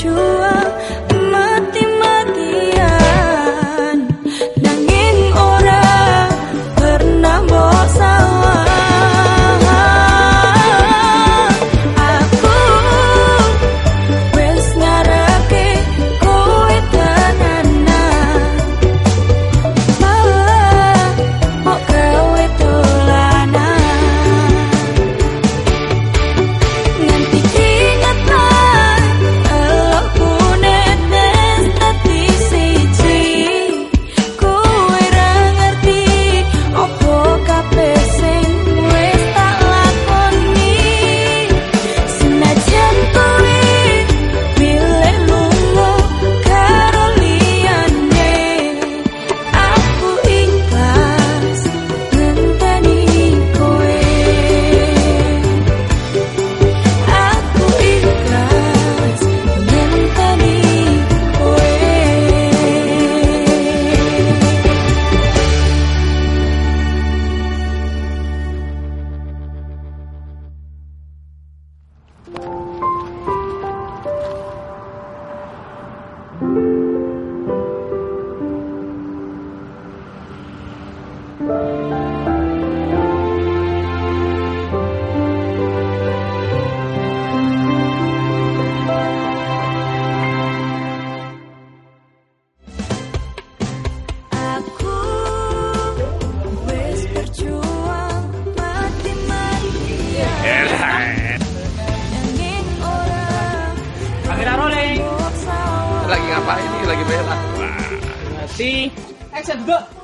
you up. Lagi ngapain ini? Lagi bela. Wah. Masih. Action, go!